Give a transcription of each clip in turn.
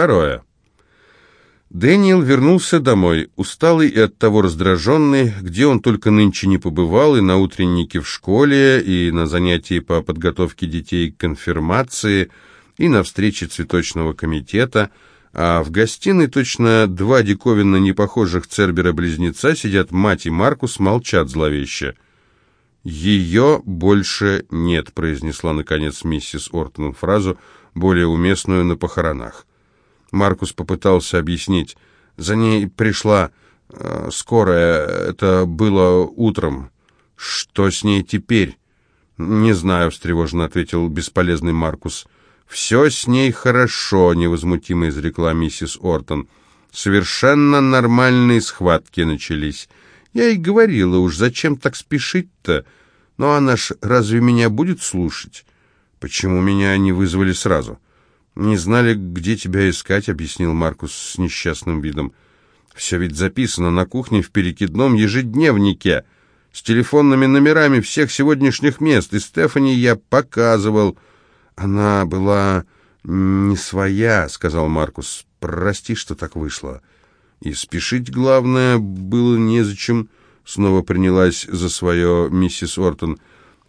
Второе. Дэниел вернулся домой, усталый и оттого раздраженный, где он только нынче не побывал, и на утреннике в школе, и на занятии по подготовке детей к конфирмации, и на встрече цветочного комитета, а в гостиной точно два диковинно непохожих Цербера-близнеца сидят мать и Маркус, молчат зловеще. «Ее больше нет», — произнесла, наконец, миссис Ортон фразу, более уместную на похоронах. Маркус попытался объяснить. За ней пришла э, скорая, это было утром. Что с ней теперь? Не знаю, встревоженно ответил бесполезный Маркус. Все с ней хорошо, невозмутимо изрекла миссис Ортон. Совершенно нормальные схватки начались. Я и говорила, уж зачем так спешить-то? Но она ж разве меня будет слушать? Почему меня не вызвали сразу? — «Не знали, где тебя искать», — объяснил Маркус с несчастным видом. «Все ведь записано на кухне в перекидном ежедневнике, с телефонными номерами всех сегодняшних мест, и Стефани я показывал. Она была не своя», — сказал Маркус. «Прости, что так вышло». «И спешить, главное, было незачем», — снова принялась за свое миссис Ортон.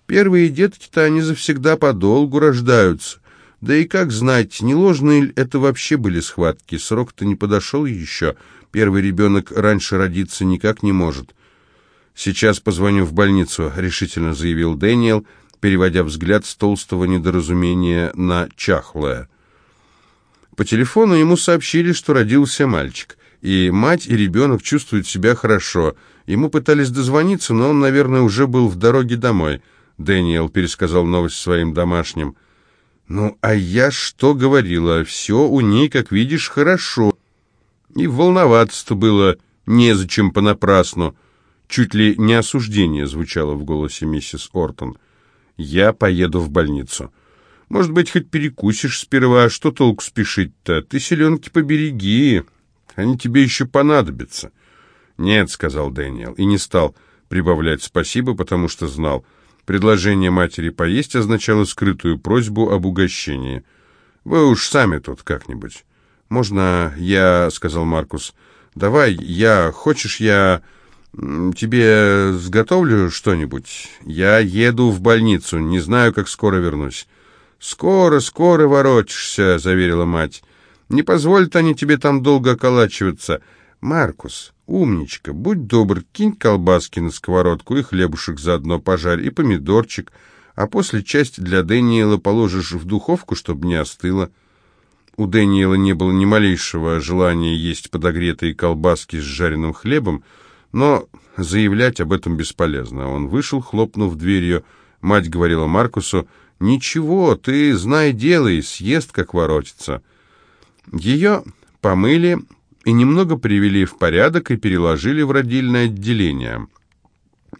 «Первые детки-то они завсегда подолгу рождаются». Да и как знать, не ложные ли это вообще были схватки? Срок-то не подошел еще. Первый ребенок раньше родиться никак не может. «Сейчас позвоню в больницу», — решительно заявил Дэниел, переводя взгляд с толстого недоразумения на чахлое. По телефону ему сообщили, что родился мальчик, и мать и ребенок чувствуют себя хорошо. Ему пытались дозвониться, но он, наверное, уже был в дороге домой. Дэниел пересказал новость своим домашним. «Ну, а я что говорила? Все у ней, как видишь, хорошо. И волноваться-то было незачем понапрасну». Чуть ли не осуждение звучало в голосе миссис Ортон. «Я поеду в больницу. Может быть, хоть перекусишь сперва, что толку спешить-то? Ты селенки побереги, они тебе еще понадобятся». «Нет», — сказал Дэниел, и не стал прибавлять спасибо, потому что знал — Предложение матери поесть означало скрытую просьбу об угощении. «Вы уж сами тут как-нибудь». «Можно я...» — сказал Маркус. «Давай я... Хочешь я... тебе сготовлю что-нибудь? Я еду в больницу, не знаю, как скоро вернусь». «Скоро, скоро воротишься», — заверила мать. «Не позволят они тебе там долго околачиваться. Маркус, «Умничка, будь добр, кинь колбаски на сковородку и хлебушек заодно пожарь, и помидорчик, а после часть для Дэниела положишь в духовку, чтобы не остыло». У Дэниела не было ни малейшего желания есть подогретые колбаски с жареным хлебом, но заявлять об этом бесполезно. Он вышел, хлопнув дверью. Мать говорила Маркусу, «Ничего, ты знай дело и съест, как воротится». Ее помыли, и немного привели в порядок и переложили в родильное отделение.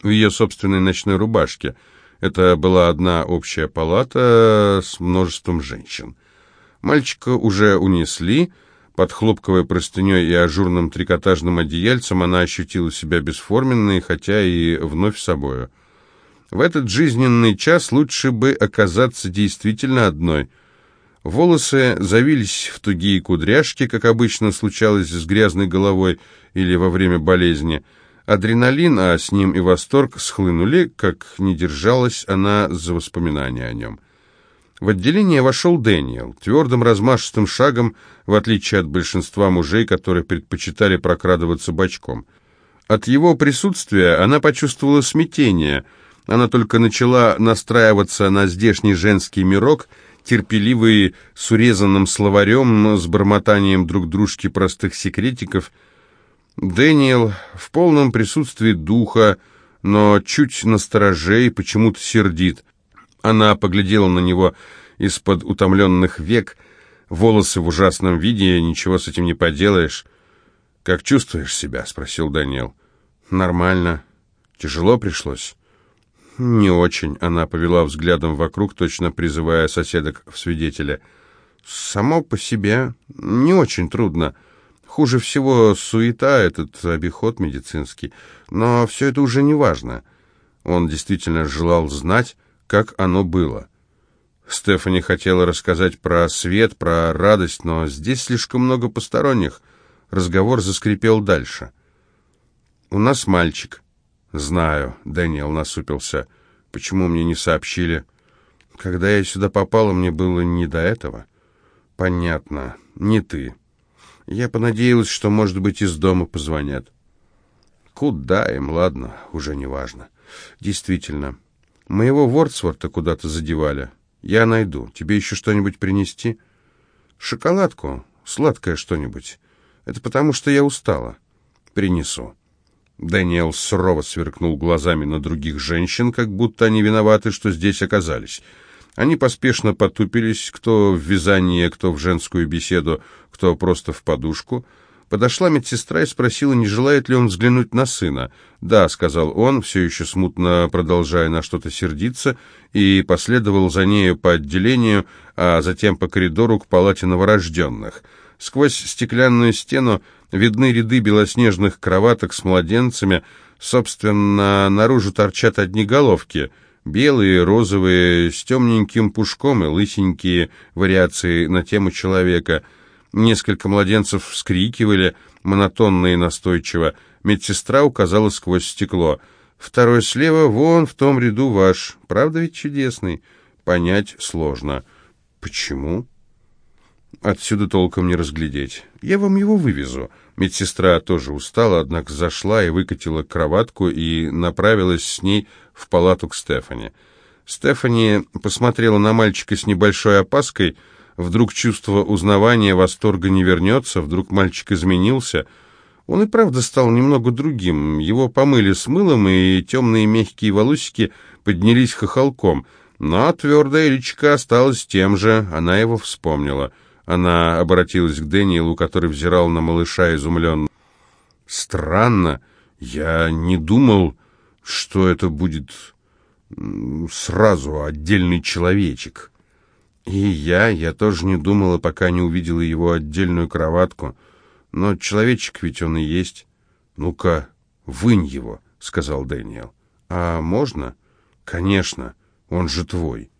В ее собственной ночной рубашке. Это была одна общая палата с множеством женщин. Мальчика уже унесли. Под хлопковой простыней и ажурным трикотажным одеяльцем она ощутила себя бесформенной, хотя и вновь собою. В этот жизненный час лучше бы оказаться действительно одной – Волосы завились в тугие кудряшки, как обычно случалось с грязной головой или во время болезни. Адреналин, а с ним и восторг, схлынули, как не держалась она за воспоминания о нем. В отделение вошел Дэниел, твердым размашистым шагом, в отличие от большинства мужей, которые предпочитали прокрадываться бочком. От его присутствия она почувствовала смятение. Она только начала настраиваться на здешний женский мирок — терпеливые, с урезанным словарем, но с бормотанием друг дружки простых секретиков. Дэниел в полном присутствии духа, но чуть настороже и почему-то сердит. Она поглядела на него из-под утомленных век, волосы в ужасном виде, ничего с этим не поделаешь. «Как чувствуешь себя?» — спросил Дэниел. «Нормально. Тяжело пришлось?» «Не очень», — она повела взглядом вокруг, точно призывая соседок в свидетеля. «Само по себе не очень трудно. Хуже всего суета, этот обиход медицинский. Но все это уже не важно». Он действительно желал знать, как оно было. Стефани хотела рассказать про свет, про радость, но здесь слишком много посторонних. Разговор заскрипел дальше. «У нас мальчик». «Знаю», — Дэниел насупился. «Почему мне не сообщили?» «Когда я сюда попала, мне было не до этого». «Понятно. Не ты. Я понадеялась, что, может быть, из дома позвонят». «Куда им? Ладно, уже не важно». «Действительно. Моего Вордсворта куда-то задевали. Я найду. Тебе еще что-нибудь принести?» «Шоколадку. Сладкое что-нибудь. Это потому, что я устала. Принесу». Дэниел сурово сверкнул глазами на других женщин, как будто они виноваты, что здесь оказались. Они поспешно потупились, кто в вязание, кто в женскую беседу, кто просто в подушку. Подошла медсестра и спросила, не желает ли он взглянуть на сына. «Да», — сказал он, все еще смутно продолжая на что-то сердиться, и последовал за нею по отделению, а затем по коридору к палате новорожденных. Сквозь стеклянную стену видны ряды белоснежных кроваток с младенцами. Собственно, наружу торчат одни головки. Белые, розовые, с темненьким пушком и лысенькие вариации на тему человека. Несколько младенцев вскрикивали, монотонно и настойчиво. Медсестра указала сквозь стекло. «Второй слева, вон в том ряду ваш. Правда ведь чудесный?» Понять сложно. «Почему?» Отсюда толком не разглядеть. Я вам его вывезу. Медсестра тоже устала, однако зашла и выкатила кроватку и направилась с ней в палату к Стефани. Стефани посмотрела на мальчика с небольшой опаской. Вдруг чувство узнавания, восторга не вернется, вдруг мальчик изменился. Он и правда стал немного другим. Его помыли с мылом, и темные мягкие волосики поднялись хохолком. Но твердая личка осталась тем же, она его вспомнила — она обратилась к Дэниелу, который взирал на малыша изумленно. «Странно. Я не думал, что это будет сразу отдельный человечек. И я, я тоже не думала, пока не увидела его отдельную кроватку. Но человечек ведь он и есть. Ну-ка, вынь его», — сказал Дэниел. «А можно?» «Конечно, он же твой».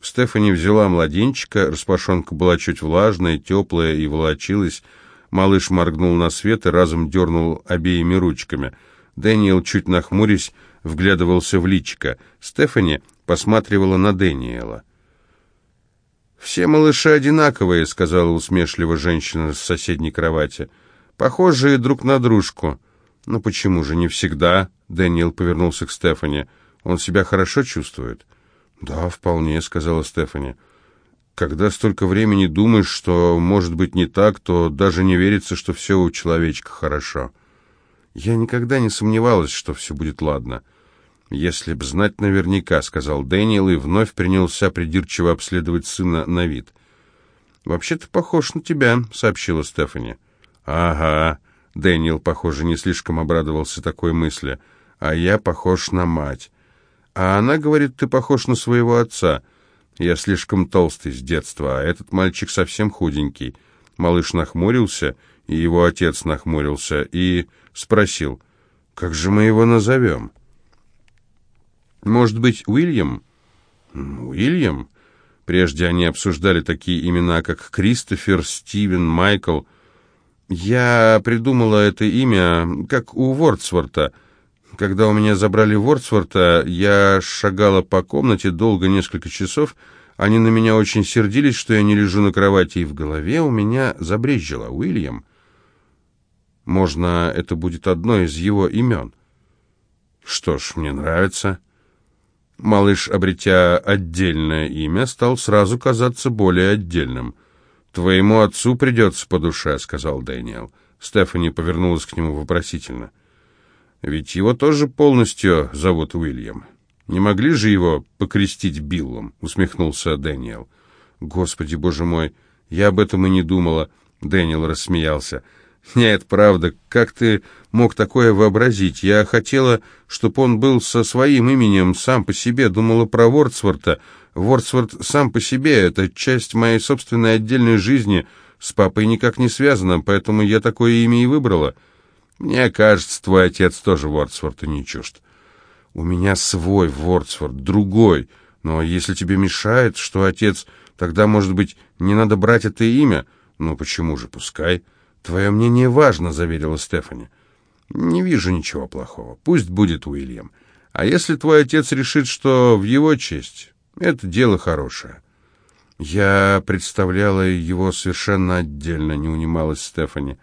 Стефани взяла младенчика, распашонка была чуть влажная, теплая и волочилась. Малыш моргнул на свет и разом дернул обеими ручками. Дэниел, чуть нахмурясь, вглядывался в личико. Стефани посматривала на Дэниела. «Все малыши одинаковые», — сказала усмешливо женщина с соседней кровати. «Похожие друг на дружку». «Ну почему же не всегда?» — Дэниел повернулся к Стефани. «Он себя хорошо чувствует?» «Да, вполне», — сказала Стефани. «Когда столько времени думаешь, что может быть не так, то даже не верится, что все у человечка хорошо. Я никогда не сомневалась, что все будет ладно». «Если б знать наверняка», — сказал Дэниел и вновь принялся придирчиво обследовать сына на вид. «Вообще-то похож на тебя», — сообщила Стефани. «Ага», — Дэниел, похоже, не слишком обрадовался такой мысли. «А я похож на мать». А она говорит, ты похож на своего отца. Я слишком толстый с детства, а этот мальчик совсем худенький. Малыш нахмурился, и его отец нахмурился, и спросил, как же мы его назовем? Может быть, Уильям? Уильям? Прежде они обсуждали такие имена, как Кристофер, Стивен, Майкл. Я придумала это имя, как у Вордсворта — когда у меня забрали Вордсворта, я шагала по комнате долго, несколько часов. Они на меня очень сердились, что я не лежу на кровати, и в голове у меня забрезжило Уильям. Можно, это будет одно из его имен. Что ж, мне нравится. Малыш, обретя отдельное имя, стал сразу казаться более отдельным. «Твоему отцу придется по душе», — сказал Дэниел. Стефани повернулась к нему вопросительно. Ведь его тоже полностью зовут Уильям. Не могли же его покрестить Биллом?» — усмехнулся Дэниел. «Господи, боже мой, я об этом и не думала», — Дэниел рассмеялся. «Нет, правда, как ты мог такое вообразить? Я хотела, чтобы он был со своим именем сам по себе, думала про Вордсворта. Вордсворт сам по себе — это часть моей собственной отдельной жизни, с папой никак не связана, поэтому я такое имя и выбрала». Мне кажется, твой отец тоже Вордсворта не чужд. У меня свой Вордсворт, другой. Но если тебе мешает, что отец, тогда, может быть, не надо брать это имя? Ну почему же, пускай. Твое мнение важно, заверила Стефани. Не вижу ничего плохого. Пусть будет Уильям. А если твой отец решит, что в его честь, это дело хорошее. Я представляла его совершенно отдельно, не унималась Стефани.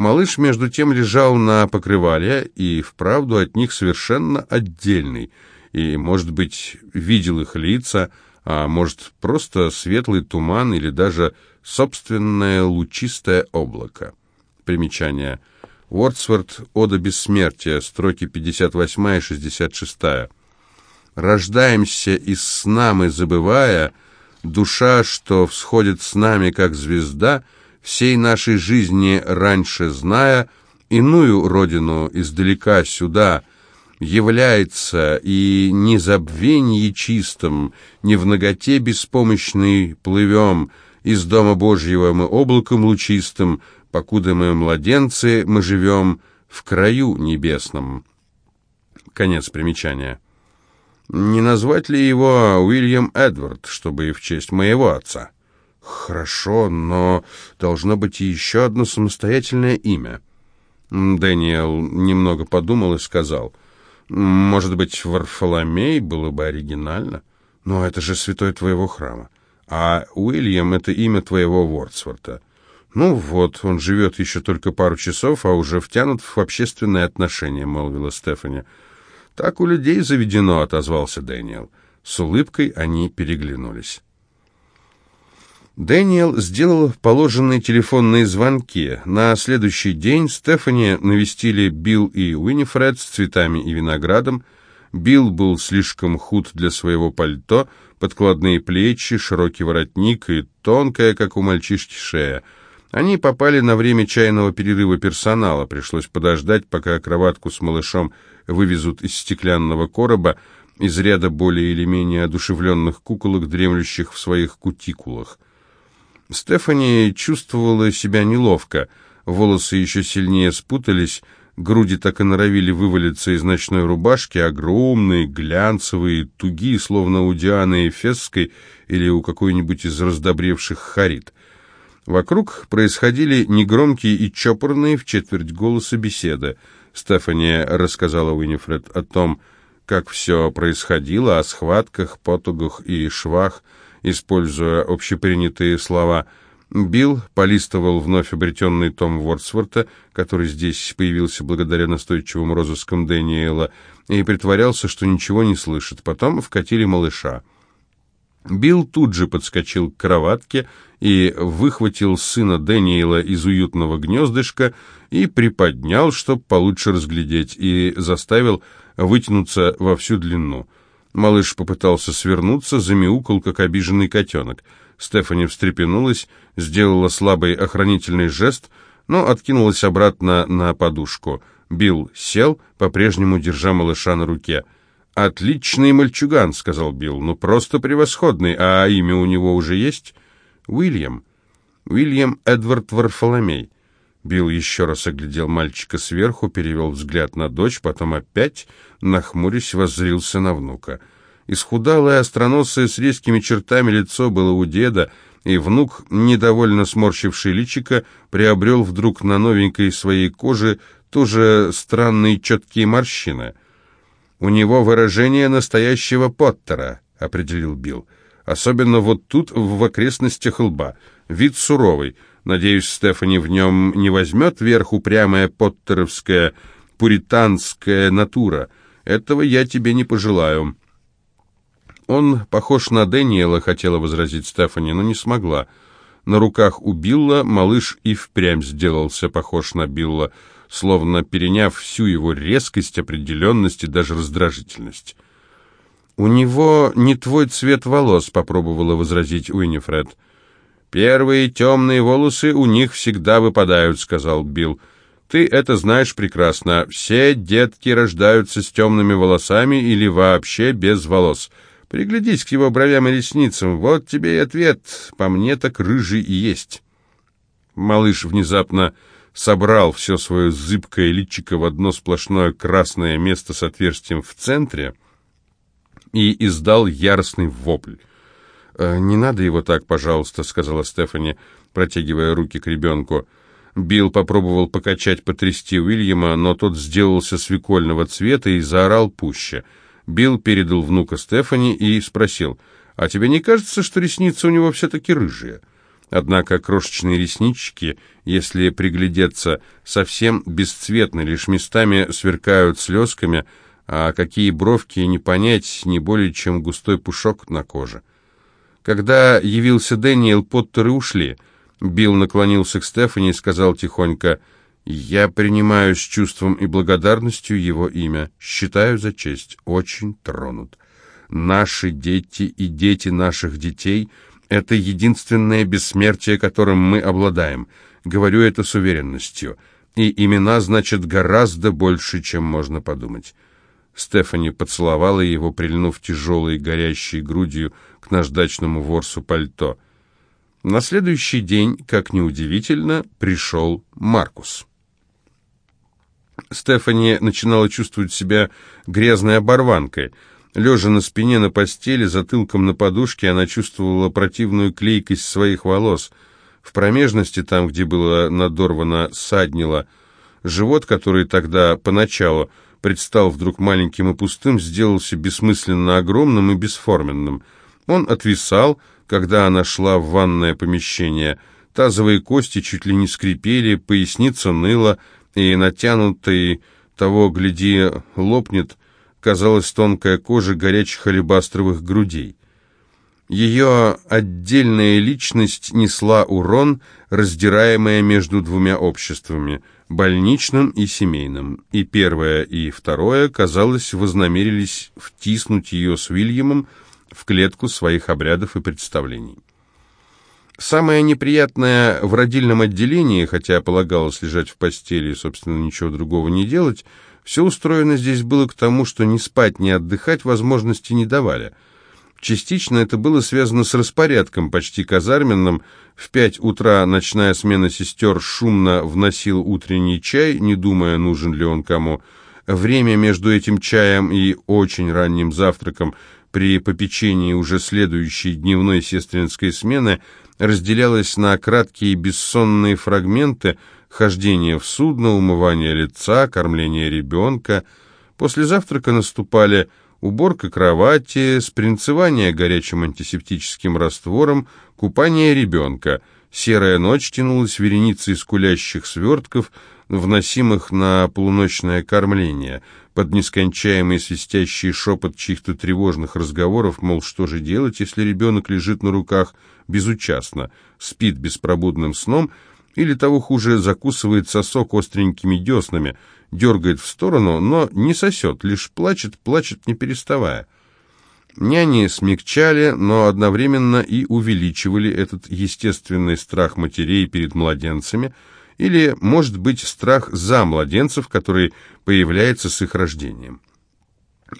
Малыш, между тем, лежал на покрывале и, вправду, от них совершенно отдельный, и, может быть, видел их лица, а может, просто светлый туман или даже собственное лучистое облако. Примечание. Уордсворт «Ода бессмертия», строки 58 и 66. «Рождаемся из сна мы забывая, душа, что всходит с нами, как звезда», всей нашей жизни раньше зная, иную родину издалека сюда, является и не забвенье чистом, не в ноготе беспомощный плывем, из дома Божьего мы облаком лучистым, покуда мы младенцы, мы живем в краю небесном. Конец примечания. Не назвать ли его Уильям Эдвард, чтобы и в честь моего отца? «Хорошо, но должно быть и еще одно самостоятельное имя». Дэниел немного подумал и сказал, «Может быть, Варфоломей было бы оригинально? Но это же святой твоего храма. А Уильям — это имя твоего Вордсворта. Ну вот, он живет еще только пару часов, а уже втянут в общественные отношения», — молвила Стефани. «Так у людей заведено», — отозвался Дэниел. С улыбкой они переглянулись. Дэниел сделал положенные телефонные звонки. На следующий день Стефани навестили Билл и Уинифред с цветами и виноградом. Билл был слишком худ для своего пальто, подкладные плечи, широкий воротник и тонкая, как у мальчишки, шея. Они попали на время чайного перерыва персонала. Пришлось подождать, пока кроватку с малышом вывезут из стеклянного короба из ряда более или менее одушевленных куколок, дремлющих в своих кутикулах. Стефани чувствовала себя неловко. Волосы еще сильнее спутались, груди так и норовили вывалиться из ночной рубашки, огромные, глянцевые, тугие, словно у Дианы Эфесской или у какой-нибудь из раздобревших харит. Вокруг происходили негромкие и чопорные в четверть голоса беседы. Стефани рассказала Уинифред о том, как все происходило, о схватках, потугах и швах, используя общепринятые слова. Билл полистывал вновь обретенный том Вордсворта, который здесь появился благодаря настойчивым розыскам Дэниела, и притворялся, что ничего не слышит. Потом вкатили малыша. Билл тут же подскочил к кроватке и выхватил сына Дэниела из уютного гнездышка и приподнял, чтобы получше разглядеть, и заставил вытянуться во всю длину — Малыш попытался свернуться, замяукал, как обиженный котенок. Стефани встрепенулась, сделала слабый охранительный жест, но откинулась обратно на подушку. Билл сел, по-прежнему держа малыша на руке. «Отличный мальчуган», — сказал Билл, — «ну просто превосходный, а имя у него уже есть?» «Уильям. Уильям Эдвард Варфоломей». Билл еще раз оглядел мальчика сверху, перевел взгляд на дочь, потом опять, нахмурясь, воззрился на внука. Исхудалое, остроносое, с резкими чертами лицо было у деда, и внук, недовольно сморщивший личико, приобрел вдруг на новенькой своей коже тоже странные четкие морщины. «У него выражение настоящего Поттера», — определил Билл. «Особенно вот тут, в окрестностях лба. Вид суровый». Надеюсь, Стефани в нем не возьмет верх упрямая поттеровская пуританская натура. Этого я тебе не пожелаю». Он похож на Дэниела, хотела возразить Стефани, но не смогла. На руках у Билла малыш и впрямь сделался похож на Билла, словно переняв всю его резкость, определенность и даже раздражительность. «У него не твой цвет волос», — попробовала возразить Уиннифред. «Первые темные волосы у них всегда выпадают», — сказал Билл. «Ты это знаешь прекрасно. Все детки рождаются с темными волосами или вообще без волос. Приглядись к его бровям и ресницам. Вот тебе и ответ. По мне так рыжий и есть». Малыш внезапно собрал все свое зыбкое личико в одно сплошное красное место с отверстием в центре и издал яростный вопль. «Э, «Не надо его так, пожалуйста», — сказала Стефани, протягивая руки к ребенку. Билл попробовал покачать, потрясти Уильяма, но тот сделался свекольного цвета и заорал пуще. Билл передал внука Стефани и спросил, «А тебе не кажется, что ресницы у него все-таки рыжие?» Однако крошечные реснички, если приглядеться, совсем бесцветны, лишь местами сверкают слезками, а какие бровки не понять, не более чем густой пушок на коже. Когда явился Дэниел, Поттеры ушли — Билл наклонился к Стефани и сказал тихонько, «Я принимаю с чувством и благодарностью его имя. Считаю за честь. Очень тронут. Наши дети и дети наших детей — это единственное бессмертие, которым мы обладаем. Говорю это с уверенностью. И имена значат гораздо больше, чем можно подумать». Стефани поцеловала его, прильнув тяжелой горящей грудью к наждачному ворсу пальто — на следующий день, как неудивительно, пришел Маркус. Стефани начинала чувствовать себя грязной оборванкой. Лежа на спине на постели, затылком на подушке, она чувствовала противную клейкость своих волос. В промежности, там, где было надорвано, саднило. Живот, который тогда, поначалу, предстал вдруг маленьким и пустым, сделался бессмысленно огромным и бесформенным. Он отвисал, когда она шла в ванное помещение. Тазовые кости чуть ли не скрипели, поясница ныла, и натянутый, того, гляди, лопнет, казалась тонкая кожа горячих алебастровых грудей. Ее отдельная личность несла урон, раздираемая между двумя обществами, больничным и семейным, и первое и второе, казалось, вознамерились втиснуть ее с Уильямом в клетку своих обрядов и представлений. Самое неприятное в родильном отделении, хотя полагалось лежать в постели и, собственно, ничего другого не делать, все устроено здесь было к тому, что ни спать, ни отдыхать возможности не давали. Частично это было связано с распорядком, почти казарменным. В пять утра ночная смена сестер шумно вносил утренний чай, не думая, нужен ли он кому. Время между этим чаем и очень ранним завтраком – при попечении уже следующей дневной сестринской смены разделялась на краткие бессонные фрагменты хождения в судно, умывание лица, кормление ребенка. После завтрака наступали уборка кровати, спринцевание горячим антисептическим раствором, купание ребенка. Серая ночь тянулась вереницей скулящих свертков, вносимых на полуночное кормление – под нескончаемый свистящий шепот чьих-то тревожных разговоров, мол, что же делать, если ребенок лежит на руках безучастно, спит беспробудным сном или, того хуже, закусывает сосок остренькими деснами, дергает в сторону, но не сосет, лишь плачет, плачет, не переставая. Няни смягчали, но одновременно и увеличивали этот естественный страх матерей перед младенцами – или, может быть, страх за младенцев, который появляется с их рождением.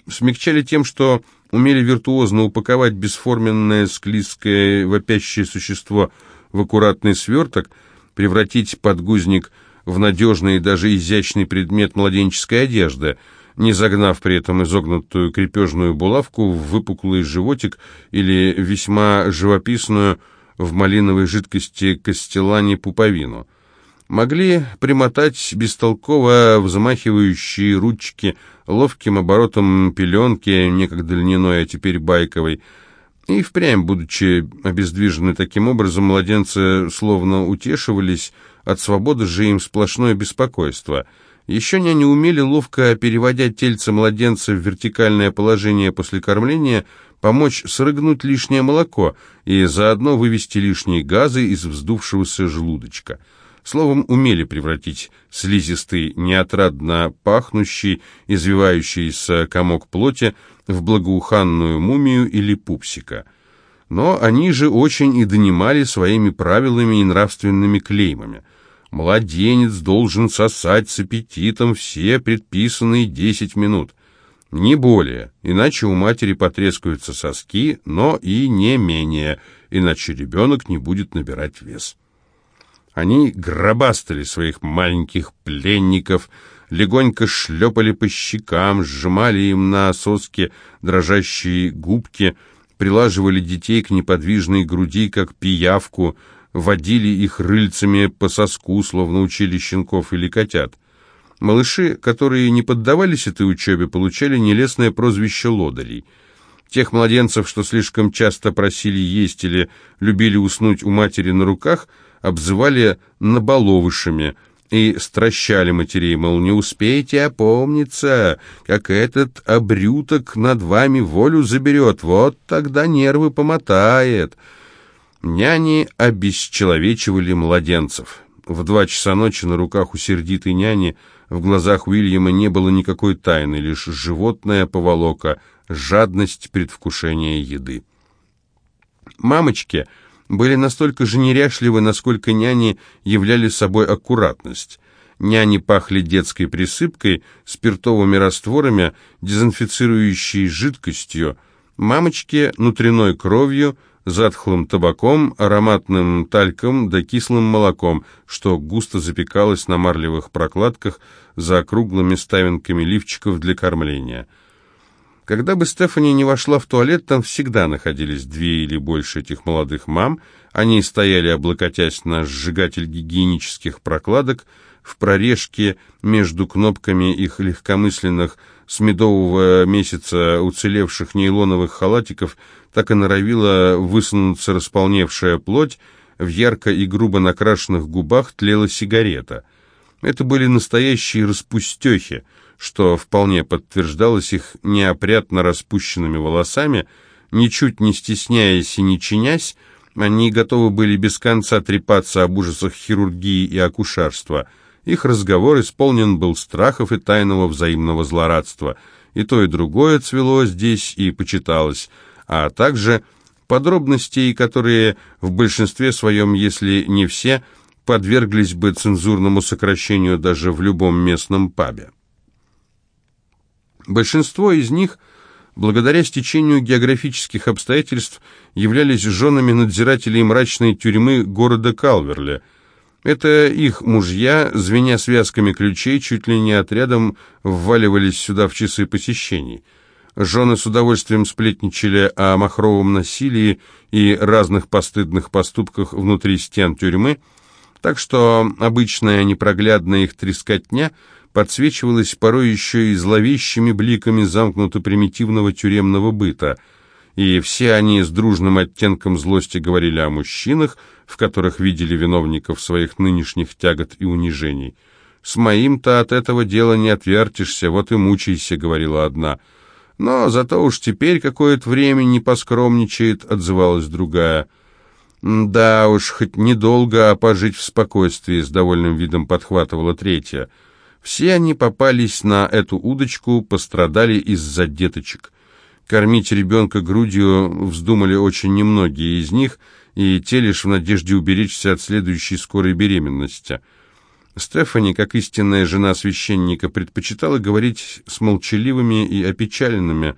Смягчали тем, что умели виртуозно упаковать бесформенное, склизкое, вопящее существо в аккуратный сверток, превратить подгузник в надежный и даже изящный предмет младенческой одежды, не загнав при этом изогнутую крепежную булавку в выпуклый животик или весьма живописную в малиновой жидкости костелани пуповину – могли примотать бестолково взмахивающие ручки ловким оборотом пеленки, некогда льняной, а теперь байковой. И впрямь, будучи обездвижены таким образом, младенцы словно утешивались, от свободы же им сплошное беспокойство. Еще няни умели, ловко переводя тельце младенца в вертикальное положение после кормления, помочь срыгнуть лишнее молоко и заодно вывести лишние газы из вздувшегося желудочка. Словом, умели превратить слизистый, неотрадно пахнущий, извивающийся комок плоти в благоуханную мумию или пупсика. Но они же очень и донимали своими правилами и нравственными клеймами. Младенец должен сосать с аппетитом все предписанные десять минут. Не более, иначе у матери потрескаются соски, но и не менее, иначе ребенок не будет набирать вес. Они гробастали своих маленьких пленников, легонько шлепали по щекам, сжимали им на соски дрожащие губки, прилаживали детей к неподвижной груди, как пиявку, водили их рыльцами по соску, словно учили щенков или котят. Малыши, которые не поддавались этой учебе, получали нелестное прозвище лодырей. Тех младенцев, что слишком часто просили есть или любили уснуть у матери на руках, обзывали наболовышами – и стращали матерей, мол, не успеете опомниться, как этот обрюток над вами волю заберет, вот тогда нервы помотает. Няни обесчеловечивали младенцев. В два часа ночи на руках у сердитой няни в глазах Уильяма не было никакой тайны, лишь животная поволока, жадность предвкушения еды. Мамочки были настолько же неряшливы, насколько няни являли собой аккуратность. Няни пахли детской присыпкой, спиртовыми растворами, дезинфицирующей жидкостью, мамочки — внутренной кровью, затхлым табаком, ароматным тальком да кислым молоком, что густо запекалось на марлевых прокладках за круглыми ставинками лифчиков для кормления — когда бы Стефани не вошла в туалет, там всегда находились две или больше этих молодых мам. Они стояли, облокотясь на сжигатель гигиенических прокладок, в прорежке между кнопками их легкомысленных с медового месяца уцелевших нейлоновых халатиков так и норовила высунуться располневшая плоть, в ярко и грубо накрашенных губах тлела сигарета. Это были настоящие распустехи — что вполне подтверждалось их неопрятно распущенными волосами, ничуть не стесняясь и не чинясь, они готовы были без конца трепаться об ужасах хирургии и акушерства. Их разговор исполнен был страхов и тайного взаимного злорадства. И то, и другое цвело здесь и почиталось, а также подробностей, которые в большинстве своем, если не все, подверглись бы цензурному сокращению даже в любом местном пабе. Большинство из них, благодаря стечению географических обстоятельств, являлись женами надзирателей мрачной тюрьмы города Калверли. Это их мужья, звеня связками ключей, чуть ли не отрядом вваливались сюда в часы посещений. Жены с удовольствием сплетничали о махровом насилии и разных постыдных поступках внутри стен тюрьмы, так что обычная непроглядная их трескотня – подсвечивалась порой еще и зловещими бликами замкнуто-примитивного тюремного быта, и все они с дружным оттенком злости говорили о мужчинах, в которых видели виновников своих нынешних тягот и унижений. «С моим-то от этого дела не отвертишься, вот и мучайся», — говорила одна. «Но зато уж теперь какое-то время не поскромничает», — отзывалась другая. «Да уж, хоть недолго, а пожить в спокойствии», — с довольным видом подхватывала третья. Все они попались на эту удочку, пострадали из-за деточек. Кормить ребенка грудью вздумали очень немногие из них, и те лишь в надежде уберечься от следующей скорой беременности. Стефани, как истинная жена священника, предпочитала говорить с молчаливыми и опечаленными,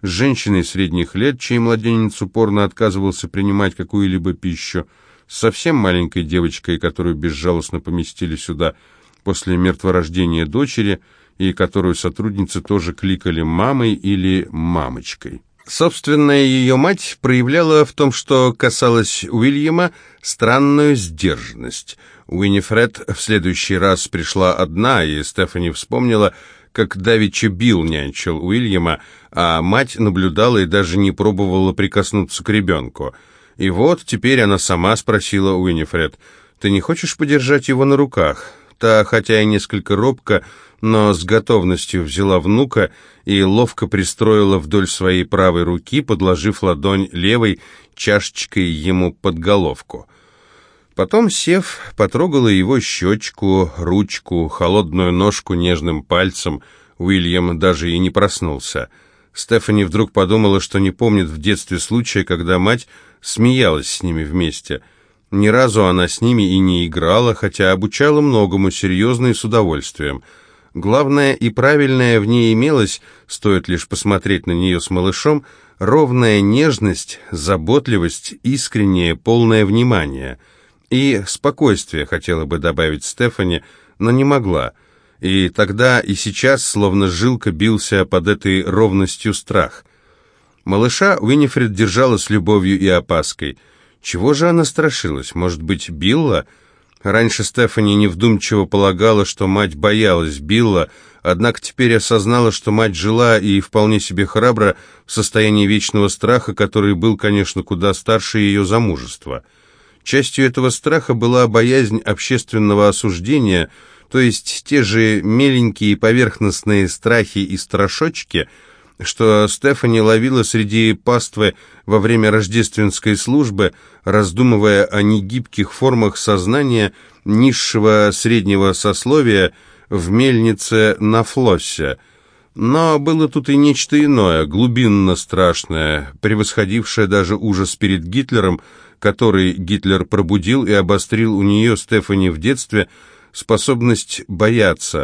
женщиной средних лет, чей младенец упорно отказывался принимать какую-либо пищу, с совсем маленькой девочкой, которую безжалостно поместили сюда – после мертворождения дочери, и которую сотрудницы тоже кликали мамой или мамочкой. Собственная ее мать проявляла в том, что касалось Уильяма, странную сдержанность. Уинифред в следующий раз пришла одна, и Стефани вспомнила, как давеча Билл нянчил Уильяма, а мать наблюдала и даже не пробовала прикоснуться к ребенку. И вот теперь она сама спросила Уинифред, «Ты не хочешь подержать его на руках?» Та, хотя и несколько робко, но с готовностью взяла внука и ловко пристроила вдоль своей правой руки, подложив ладонь левой чашечкой ему под головку. Потом, сев, потрогала его щечку, ручку, холодную ножку нежным пальцем. Уильям даже и не проснулся. Стефани вдруг подумала, что не помнит в детстве случая, когда мать смеялась с ними вместе – ни разу она с ними и не играла, хотя обучала многому серьезно и с удовольствием. Главное и правильное в ней имелось, стоит лишь посмотреть на нее с малышом, ровная нежность, заботливость, искреннее, полное внимание. И спокойствие хотела бы добавить Стефани, но не могла. И тогда и сейчас словно жилка бился под этой ровностью страх. Малыша Уинифред держала с любовью и опаской. Чего же она страшилась? Может быть, Билла? Раньше Стефани невдумчиво полагала, что мать боялась Билла, однако теперь осознала, что мать жила и вполне себе храбро в состоянии вечного страха, который был, конечно, куда старше ее замужества. Частью этого страха была боязнь общественного осуждения – то есть те же меленькие поверхностные страхи и страшочки, что Стефани ловила среди паствы во время рождественской службы, раздумывая о негибких формах сознания низшего среднего сословия в мельнице на флоссе. Но было тут и нечто иное, глубинно страшное, превосходившее даже ужас перед Гитлером, который Гитлер пробудил и обострил у нее Стефани в детстве – способность бояться,